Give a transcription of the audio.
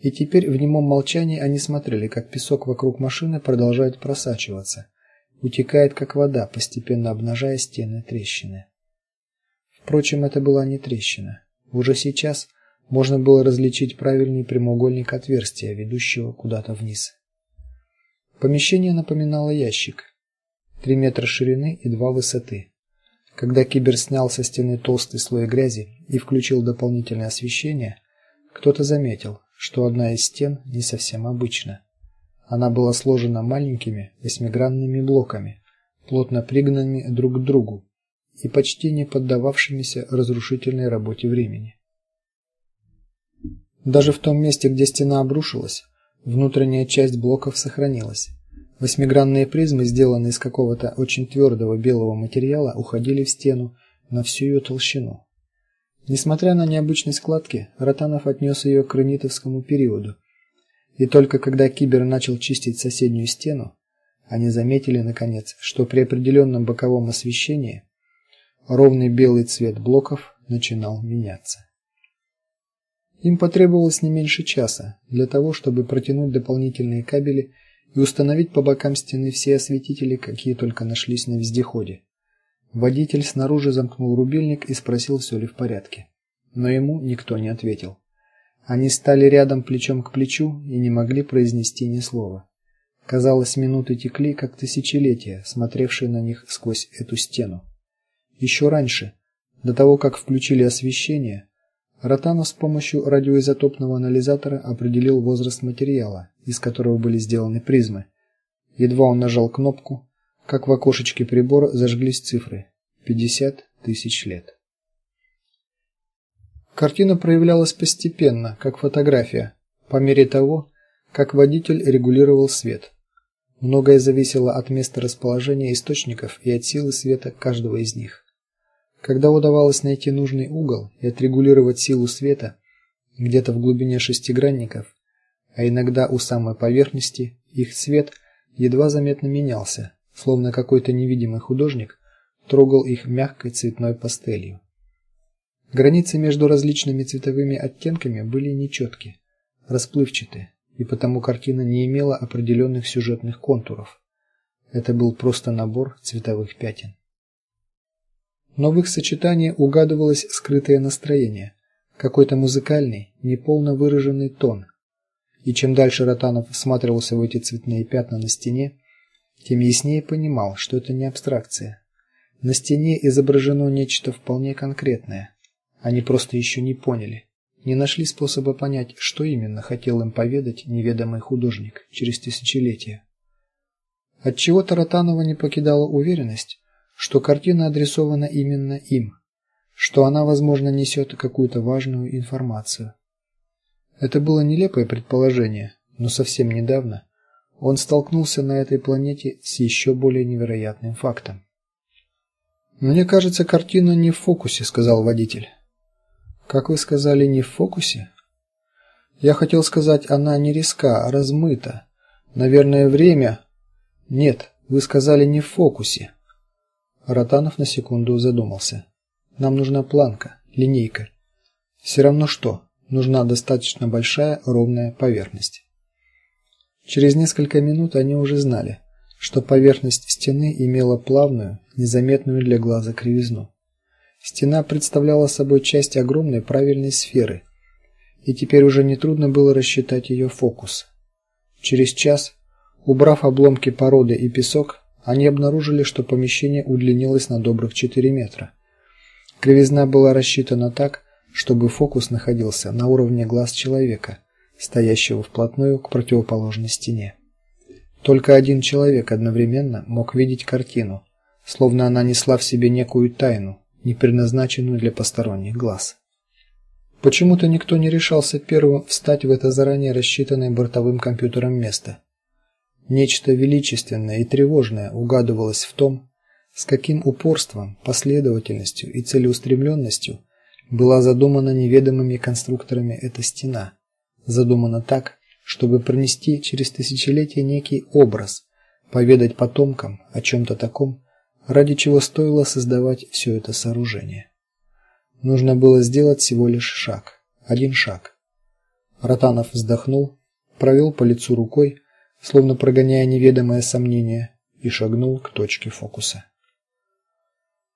И теперь в немом молчании они смотрели, как песок вокруг машины продолжает просачиваться, утекает как вода, постепенно обнажая стены трещины. Впрочем, это была не трещина. Уже сейчас можно было различить правильный прямоугольник отверстия, ведущего куда-то вниз. Помещение напоминало ящик. три метра ширины и два высоты. Когда кибер снял со стены толстый слой грязи и включил дополнительное освещение, кто-то заметил, что одна из стен не совсем обычна. Она была сложена маленькими восьмигранными блоками, плотно пригнанными друг к другу и почти не поддававшимися разрушительной работе времени. Даже в том месте, где стена обрушилась, внутренняя часть блоков сохранилась. Восьмигранные призмы, сделанные из какого-то очень твердого белого материала, уходили в стену на всю ее толщину. Несмотря на необычные складки, Ротанов отнес ее к гранитовскому периоду. И только когда Кибер начал чистить соседнюю стену, они заметили наконец, что при определенном боковом освещении ровный белый цвет блоков начинал меняться. Им потребовалось не меньше часа для того, чтобы протянуть дополнительные кабели и установить по бокам стены все осветители, какие только нашлись на вездеходе. Водитель снаружи замкнул рубильник и спросил, все ли в порядке. Но ему никто не ответил. Они стали рядом плечом к плечу и не могли произнести ни слова. Казалось, минуты текли как тысячелетия, смотревшие на них сквозь эту стену. Еще раньше, до того как включили освещение, Ротанов с помощью радиоизотопного анализатора определил возраст материала, из которого были сделаны призмы. Едва он нажал кнопку, как в окошечке прибора зажглись цифры: 50 тысяч лет. Картина проявлялась постепенно, как фотография, по мере того, как водитель регулировал свет. Многое зависело от места расположения источников и от силы света каждого из них. Когда удавалось найти нужный угол и отрегулировать силу света где-то в глубине шестигранников, а иногда у самой поверхности, их цвет едва заметно менялся, словно какой-то невидимый художник трогал их мягкой цветной пастелью. Границы между различными цветовыми оттенками были нечётки, расплывчатые, и потому картина не имела определённых сюжетных контуров. Это был просто набор цветовых пятен. Но в их сочетании угадывалось скрытое настроение, какой-то музыкальный, неполно выраженный тон. И чем дальше Ротанов всматривался в эти цветные пятна на стене, тем яснее понимал, что это не абстракция. На стене изображено нечто вполне конкретное. Они просто еще не поняли, не нашли способа понять, что именно хотел им поведать неведомый художник через тысячелетия. От чего Таратанова не покидала уверенность, что картина адресована именно им, что она, возможно, несет какую-то важную информацию. Это было нелепое предположение, но совсем недавно он столкнулся на этой планете с еще более невероятным фактом. Мне кажется, картина не в фокусе, сказал водитель. Как вы сказали, не в фокусе? Я хотел сказать, она не резка, а размыта. Наверное, время Нет, вы сказали не в фокусе. Ротанов на секунду задумался. Нам нужна планка, линейка. Все равно что, нужна достаточно большая ровная поверхность. Через несколько минут они уже знали, что поверхность стены имела плавную, незаметную для глаза кривизну. Стена представляла собой часть огромной правильной сферы, и теперь уже не трудно было рассчитать ее фокус. Через час, убрав обломки породы и песок, они обнаружили, что помещение удлинилось на добрых 4 метра. Кривизна была рассчитана так, чтобы фокус находился на уровне глаз человека стоящего вплотную к противоположной стене. Только один человек одновременно мог видеть картину, словно она несла в себе некую тайну, не предназначенную для посторонних глаз. Почему-то никто не решался первым встать в это заранее рассчитанное бортовым компьютером место. Нечто величественное и тревожное угадывалось в том, с каким упорством, последовательностью и целеустремленностью была задумана неведомыми конструкторами эта стена задумано так, чтобы пронести через тысячелетия некий образ, поведать потомкам о чем то таком, ради чего стоило создавать все это сооружение. Нужно было сделать всего лишь шаг, один шаг. Ротанов вздохнул, провел по лицу рукой, словно прогоняя неведомое сомнение, и шагнул к точке фокуса.